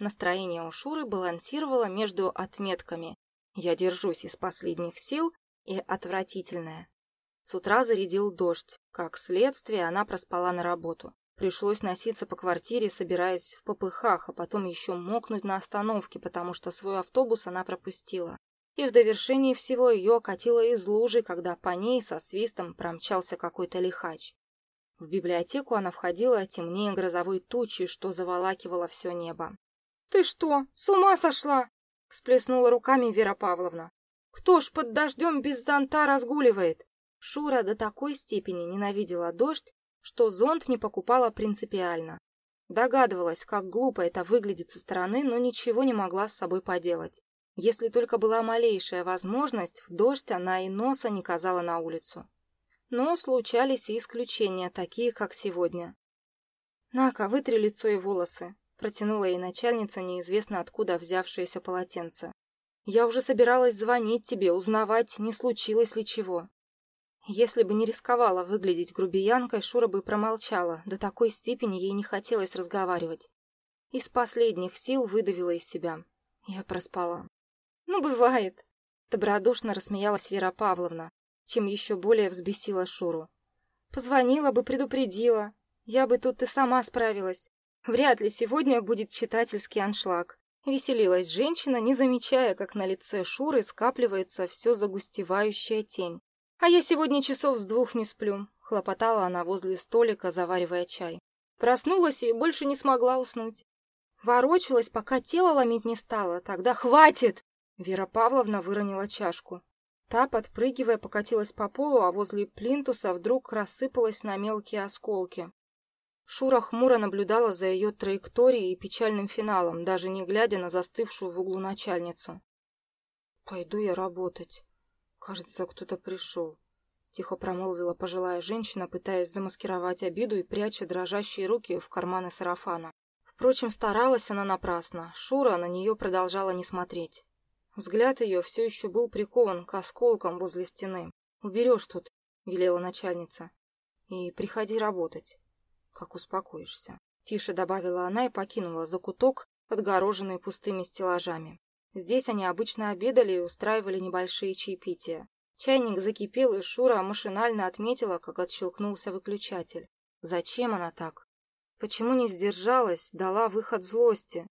Настроение у Шуры балансировало между отметками «я держусь из последних сил» и «отвратительное». С утра зарядил дождь. Как следствие, она проспала на работу. Пришлось носиться по квартире, собираясь в попыхах, а потом еще мокнуть на остановке, потому что свой автобус она пропустила. И в довершении всего ее окатило из лужи, когда по ней со свистом промчался какой-то лихач. В библиотеку она входила темнее грозовой тучи, что заволакивало все небо. «Ты что, с ума сошла?» — всплеснула руками Вера Павловна. «Кто ж под дождем без зонта разгуливает?» Шура до такой степени ненавидела дождь, что зонт не покупала принципиально. Догадывалась, как глупо это выглядит со стороны, но ничего не могла с собой поделать. Если только была малейшая возможность, в дождь она и носа не казала на улицу. Но случались и исключения, такие, как сегодня. «На-ка, вытри лицо и волосы», — протянула ей начальница, неизвестно откуда взявшееся полотенце. «Я уже собиралась звонить тебе, узнавать, не случилось ли чего». Если бы не рисковала выглядеть грубиянкой, Шура бы промолчала, до такой степени ей не хотелось разговаривать. Из последних сил выдавила из себя. Я проспала. «Ну, бывает!» Добродушно рассмеялась Вера Павловна, чем еще более взбесила Шуру. «Позвонила бы, предупредила. Я бы тут и сама справилась. Вряд ли сегодня будет читательский аншлаг». Веселилась женщина, не замечая, как на лице Шуры скапливается все загустевающая тень. «А я сегодня часов с двух не сплю», — хлопотала она возле столика, заваривая чай. Проснулась и больше не смогла уснуть. Ворочалась, пока тело ломить не стало. Тогда хватит! Вера Павловна выронила чашку. Та, подпрыгивая, покатилась по полу, а возле плинтуса вдруг рассыпалась на мелкие осколки. Шура хмуро наблюдала за ее траекторией и печальным финалом, даже не глядя на застывшую в углу начальницу. «Пойду я работать», «Кажется, кто-то пришел», — тихо промолвила пожилая женщина, пытаясь замаскировать обиду и пряча дрожащие руки в карманы сарафана. Впрочем, старалась она напрасно. Шура на нее продолжала не смотреть. Взгляд ее все еще был прикован к осколкам возле стены. «Уберешь тут», — велела начальница. «И приходи работать, как успокоишься». Тише добавила она и покинула закуток, отгороженный пустыми стеллажами. Здесь они обычно обедали и устраивали небольшие чаепития. Чайник закипел, и Шура машинально отметила, как отщелкнулся выключатель. Зачем она так? Почему не сдержалась, дала выход злости?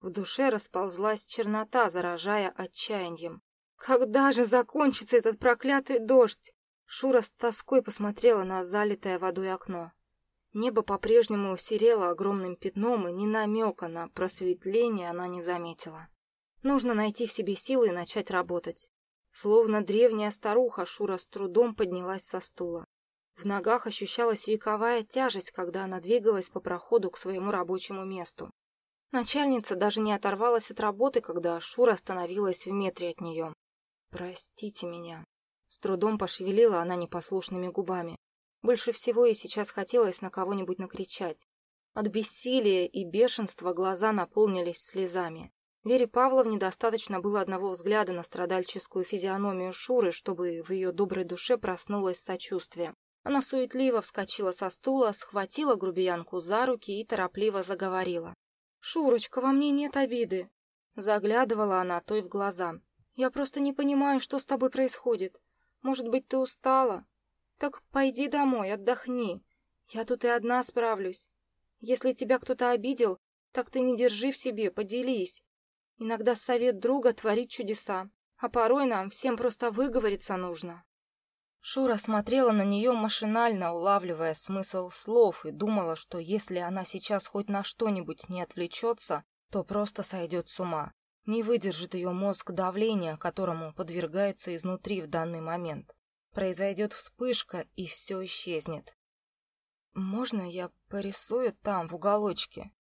В душе расползлась чернота, заражая отчаянием. «Когда же закончится этот проклятый дождь?» Шура с тоской посмотрела на залитое водой окно. Небо по-прежнему серело огромным пятном, и ни намека на просветление она не заметила. Нужно найти в себе силы и начать работать. Словно древняя старуха, Шура с трудом поднялась со стула. В ногах ощущалась вековая тяжесть, когда она двигалась по проходу к своему рабочему месту. Начальница даже не оторвалась от работы, когда Шура остановилась в метре от нее. «Простите меня». С трудом пошевелила она непослушными губами. Больше всего ей сейчас хотелось на кого-нибудь накричать. От бессилия и бешенства глаза наполнились слезами. Вере Павловне достаточно было одного взгляда на страдальческую физиономию Шуры, чтобы в ее доброй душе проснулось сочувствие. Она суетливо вскочила со стула, схватила грубиянку за руки и торопливо заговорила. «Шурочка, во мне нет обиды!» Заглядывала она той в глаза. «Я просто не понимаю, что с тобой происходит. Может быть, ты устала? Так пойди домой, отдохни. Я тут и одна справлюсь. Если тебя кто-то обидел, так ты не держи в себе, поделись. Иногда совет друга творит чудеса, а порой нам всем просто выговориться нужно. Шура смотрела на нее машинально, улавливая смысл слов, и думала, что если она сейчас хоть на что-нибудь не отвлечется, то просто сойдет с ума. Не выдержит ее мозг давления, которому подвергается изнутри в данный момент. Произойдет вспышка, и все исчезнет. «Можно я порисую там, в уголочке?»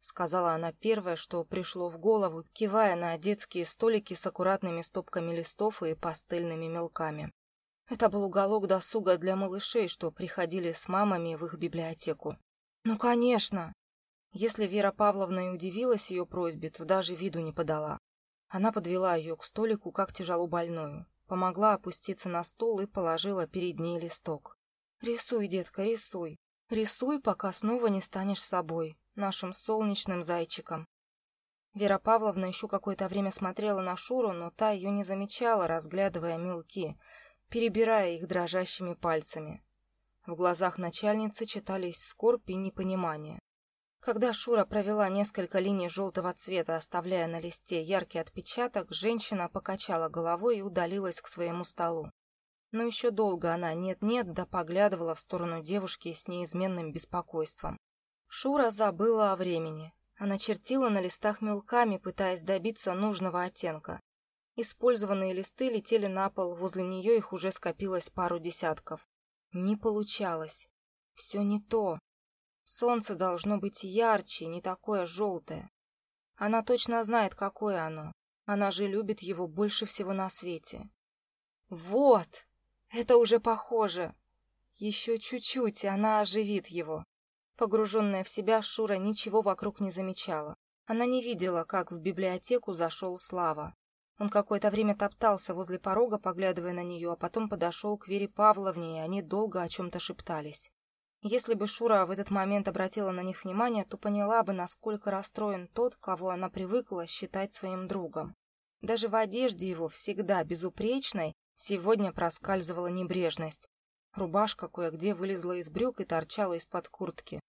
сказала она первое, что пришло в голову, кивая на детские столики с аккуратными стопками листов и пастельными мелками. Это был уголок досуга для малышей, что приходили с мамами в их библиотеку. «Ну, конечно!» Если Вера Павловна и удивилась ее просьбе, то даже виду не подала. Она подвела ее к столику, как тяжело больную, помогла опуститься на стул и положила перед ней листок. «Рисуй, детка, рисуй. Рисуй, пока снова не станешь собой нашим солнечным зайчиком. Вера Павловна еще какое-то время смотрела на Шуру, но та ее не замечала, разглядывая мелки, перебирая их дрожащими пальцами. В глазах начальницы читались скорбь и непонимание. Когда Шура провела несколько линий желтого цвета, оставляя на листе яркий отпечаток, женщина покачала головой и удалилась к своему столу. Но еще долго она нет-нет да поглядывала в сторону девушки с неизменным беспокойством. Шура забыла о времени. Она чертила на листах мелками, пытаясь добиться нужного оттенка. Использованные листы летели на пол, возле нее их уже скопилось пару десятков. Не получалось. Все не то. Солнце должно быть ярче, не такое желтое. Она точно знает, какое оно. Она же любит его больше всего на свете. Вот! Это уже похоже. Еще чуть-чуть, и она оживит его. Погруженная в себя, Шура ничего вокруг не замечала. Она не видела, как в библиотеку зашел Слава. Он какое-то время топтался возле порога, поглядывая на нее, а потом подошел к Вере Павловне, и они долго о чем-то шептались. Если бы Шура в этот момент обратила на них внимание, то поняла бы, насколько расстроен тот, кого она привыкла считать своим другом. Даже в одежде его, всегда безупречной, сегодня проскальзывала небрежность. Рубашка кое-где вылезла из брюк и торчала из-под куртки.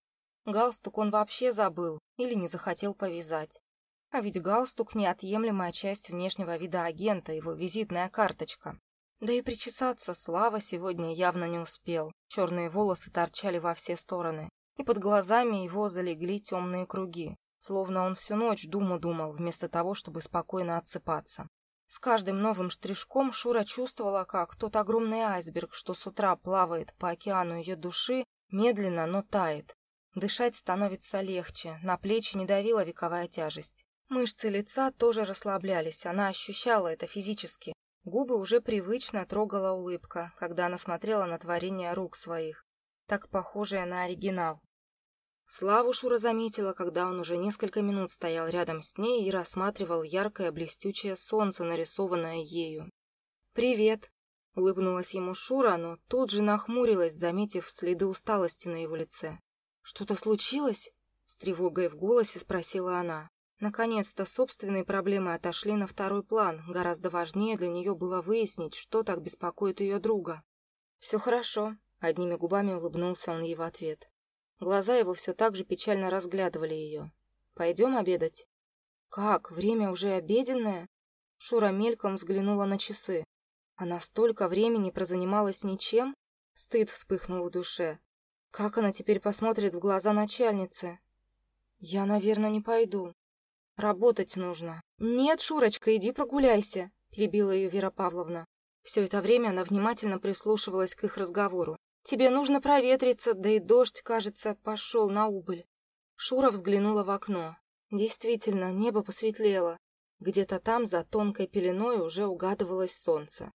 Галстук он вообще забыл или не захотел повязать. А ведь галстук – неотъемлемая часть внешнего вида агента, его визитная карточка. Да и причесаться Слава сегодня явно не успел. Черные волосы торчали во все стороны, и под глазами его залегли темные круги, словно он всю ночь думу думал, вместо того, чтобы спокойно отсыпаться. С каждым новым штришком Шура чувствовала, как тот огромный айсберг, что с утра плавает по океану ее души, медленно, но тает. Дышать становится легче, на плечи не давила вековая тяжесть. Мышцы лица тоже расслаблялись, она ощущала это физически. Губы уже привычно трогала улыбка, когда она смотрела на творение рук своих, так похожее на оригинал. Славу Шура заметила, когда он уже несколько минут стоял рядом с ней и рассматривал яркое блестючее солнце, нарисованное ею. «Привет!» — улыбнулась ему Шура, но тут же нахмурилась, заметив следы усталости на его лице. «Что-то случилось?» — с тревогой в голосе спросила она. Наконец-то собственные проблемы отошли на второй план. Гораздо важнее для нее было выяснить, что так беспокоит ее друга. «Все хорошо», — одними губами улыбнулся он ей в ответ. Глаза его все так же печально разглядывали ее. «Пойдем обедать?» «Как? Время уже обеденное?» Шура мельком взглянула на часы. Она столько времени прозанималась ничем? Стыд вспыхнул в душе. Как она теперь посмотрит в глаза начальницы? «Я, наверное, не пойду. Работать нужно». «Нет, Шурочка, иди прогуляйся», — перебила ее Вера Павловна. Все это время она внимательно прислушивалась к их разговору. Тебе нужно проветриться, да и дождь, кажется, пошел на убыль. Шура взглянула в окно. Действительно, небо посветлело. Где-то там, за тонкой пеленой, уже угадывалось солнце.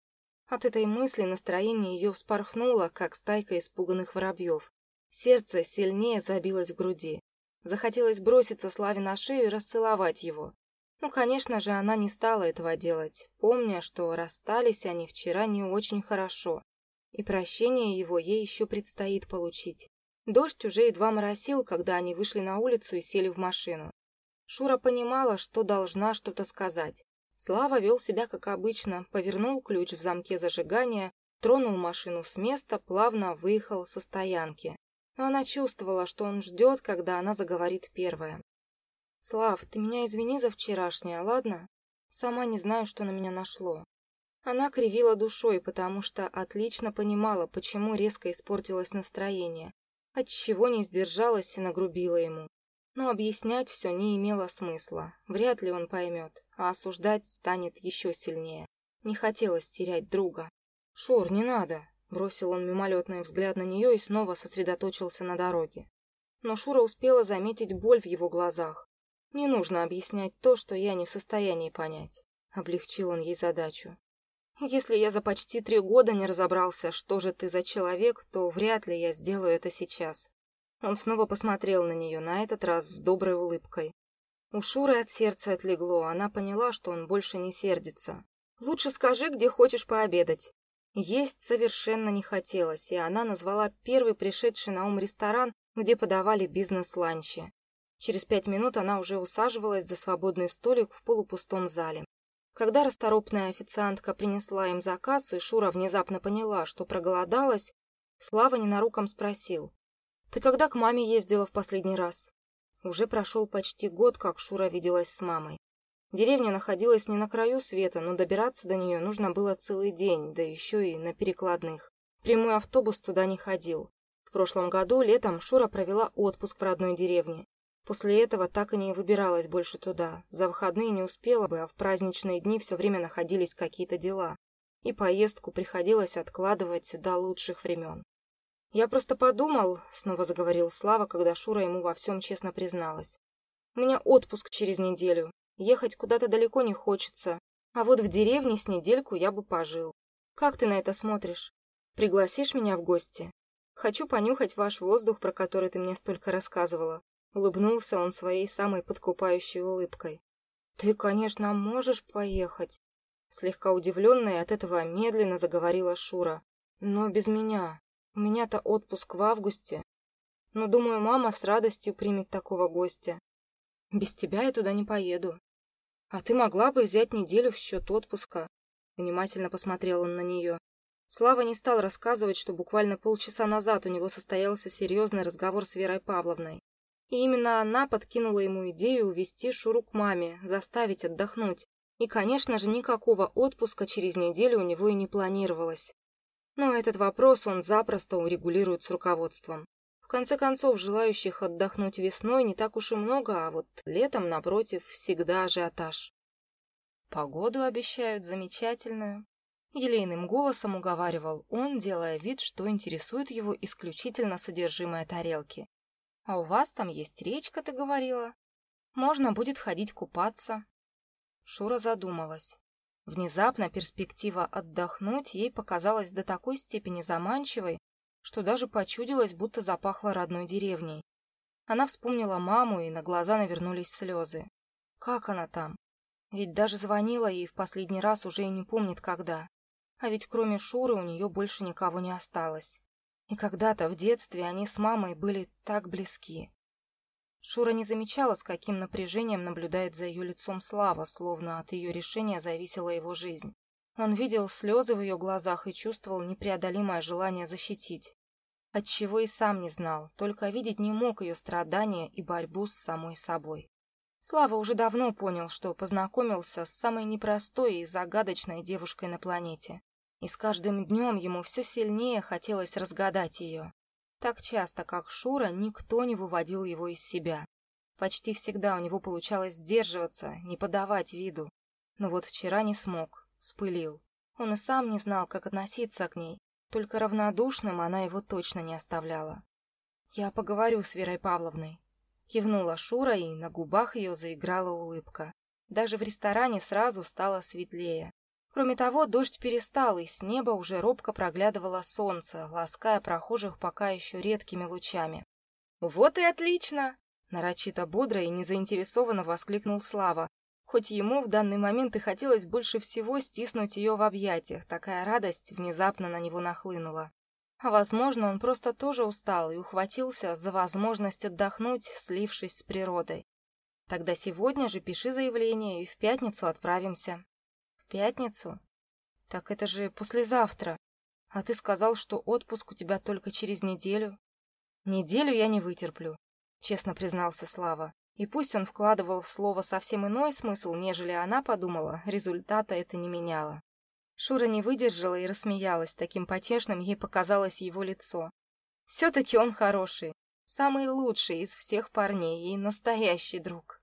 От этой мысли настроение ее вспорхнуло, как стайка испуганных воробьев. Сердце сильнее забилось в груди. Захотелось броситься Славе на шею и расцеловать его. Ну, конечно же, она не стала этого делать, помня, что расстались они вчера не очень хорошо и прощение его ей еще предстоит получить. Дождь уже едва моросил, когда они вышли на улицу и сели в машину. Шура понимала, что должна что-то сказать. Слава вел себя как обычно, повернул ключ в замке зажигания, тронул машину с места, плавно выехал со стоянки. Она чувствовала, что он ждет, когда она заговорит первая. «Слав, ты меня извини за вчерашнее, ладно? Сама не знаю, что на меня нашло. Она кривила душой, потому что отлично понимала, почему резко испортилось настроение, отчего не сдержалась и нагрубила ему. Но объяснять все не имело смысла, вряд ли он поймет, а осуждать станет еще сильнее. Не хотелось терять друга. «Шур, не надо!» – бросил он мимолетный взгляд на нее и снова сосредоточился на дороге. Но Шура успела заметить боль в его глазах. «Не нужно объяснять то, что я не в состоянии понять», – облегчил он ей задачу. Если я за почти три года не разобрался, что же ты за человек, то вряд ли я сделаю это сейчас. Он снова посмотрел на нее, на этот раз с доброй улыбкой. У Шуры от сердца отлегло, она поняла, что он больше не сердится. «Лучше скажи, где хочешь пообедать». Есть совершенно не хотелось, и она назвала первый пришедший на ум ресторан, где подавали бизнес-ланчи. Через пять минут она уже усаживалась за свободный столик в полупустом зале. Когда расторопная официантка принесла им заказ, и Шура внезапно поняла, что проголодалась, Слава ненаруком спросил. «Ты когда к маме ездила в последний раз?» Уже прошел почти год, как Шура виделась с мамой. Деревня находилась не на краю света, но добираться до нее нужно было целый день, да еще и на перекладных. Прямой автобус туда не ходил. В прошлом году летом Шура провела отпуск в родной деревне. После этого так и не выбиралась больше туда. За выходные не успела бы, а в праздничные дни все время находились какие-то дела. И поездку приходилось откладывать до лучших времен. «Я просто подумал», — снова заговорил Слава, когда Шура ему во всем честно призналась. «У меня отпуск через неделю. Ехать куда-то далеко не хочется. А вот в деревне с недельку я бы пожил. Как ты на это смотришь? Пригласишь меня в гости? Хочу понюхать ваш воздух, про который ты мне столько рассказывала». Улыбнулся он своей самой подкупающей улыбкой. «Ты, конечно, можешь поехать», Слегка удивленная от этого медленно заговорила Шура. «Но без меня. У меня-то отпуск в августе. Но, думаю, мама с радостью примет такого гостя. Без тебя я туда не поеду. А ты могла бы взять неделю в счет отпуска. Внимательно посмотрел он на нее. Слава не стал рассказывать, что буквально полчаса назад у него состоялся серьезный разговор с Верой Павловной. И именно она подкинула ему идею увезти Шуру к маме, заставить отдохнуть. И, конечно же, никакого отпуска через неделю у него и не планировалось. Но этот вопрос он запросто урегулирует с руководством. Конце концов, желающих отдохнуть весной не так уж и много, а вот летом, напротив, всегда ажиотаж. Погоду обещают замечательную. Елейным голосом уговаривал он, делая вид, что интересует его исключительно содержимое тарелки. «А у вас там есть речка, ты говорила? Можно будет ходить купаться». Шура задумалась. Внезапно перспектива отдохнуть ей показалась до такой степени заманчивой, что даже почудилось, будто запахло родной деревней. Она вспомнила маму, и на глаза навернулись слезы. Как она там? Ведь даже звонила ей в последний раз уже и не помнит когда. А ведь кроме Шуры у нее больше никого не осталось. И когда-то в детстве они с мамой были так близки. Шура не замечала, с каким напряжением наблюдает за ее лицом Слава, словно от ее решения зависела его жизнь. Он видел слезы в ее глазах и чувствовал непреодолимое желание защитить. Отчего и сам не знал, только видеть не мог ее страдания и борьбу с самой собой. Слава уже давно понял, что познакомился с самой непростой и загадочной девушкой на планете. И с каждым днем ему все сильнее хотелось разгадать ее. Так часто, как Шура, никто не выводил его из себя. Почти всегда у него получалось сдерживаться, не подавать виду. Но вот вчера не смог, вспылил. Он и сам не знал, как относиться к ней, только равнодушным она его точно не оставляла. «Я поговорю с Верой Павловной», — кивнула Шура, и на губах ее заиграла улыбка. Даже в ресторане сразу стало светлее. Кроме того, дождь перестал, и с неба уже робко проглядывало солнце, лаская прохожих пока еще редкими лучами. «Вот и отлично!» — нарочито бодро и незаинтересованно воскликнул Слава, хоть ему в данный момент и хотелось больше всего стиснуть ее в объятиях, такая радость внезапно на него нахлынула. А возможно, он просто тоже устал и ухватился за возможность отдохнуть, слившись с природой. Тогда сегодня же пиши заявление и в пятницу отправимся пятницу? Так это же послезавтра. А ты сказал, что отпуск у тебя только через неделю. Неделю я не вытерплю, честно признался Слава. И пусть он вкладывал в слово совсем иной смысл, нежели она подумала, результата это не меняло. Шура не выдержала и рассмеялась, таким потешным ей показалось его лицо. Все-таки он хороший, самый лучший из всех парней и настоящий друг.